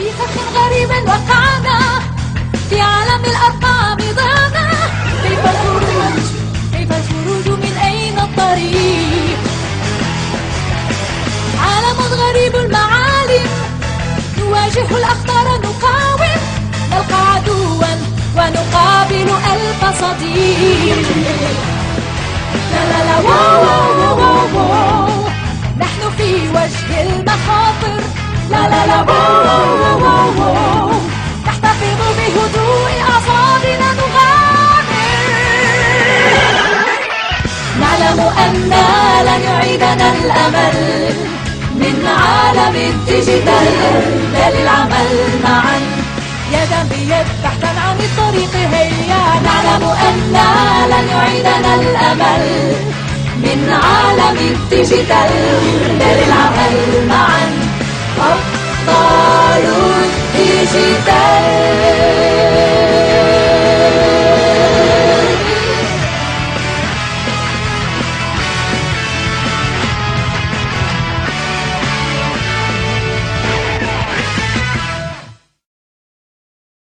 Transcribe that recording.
في فخ غريب وقعنا في عالم الأرقام ضعنا كيف الخروج كيف الخروج من أين الطريق؟ عالم غريب المعالم نواجه الأخطار نقاوم. نلقى عدوا ونقابل ألف صديق. لا لا لا واو واو واو نحن في وجه المخاطر. لا لا لا wow. نحتفظ بهدوء أعصابنا نغامر نعلم أن لن يعيدنا الأمل من عالم ال digital للعمل معا يدا بيد بحثا عن الطريق هيا نعلم أن لن يعيدنا الأمل من عالم الديجيتال للعمل معا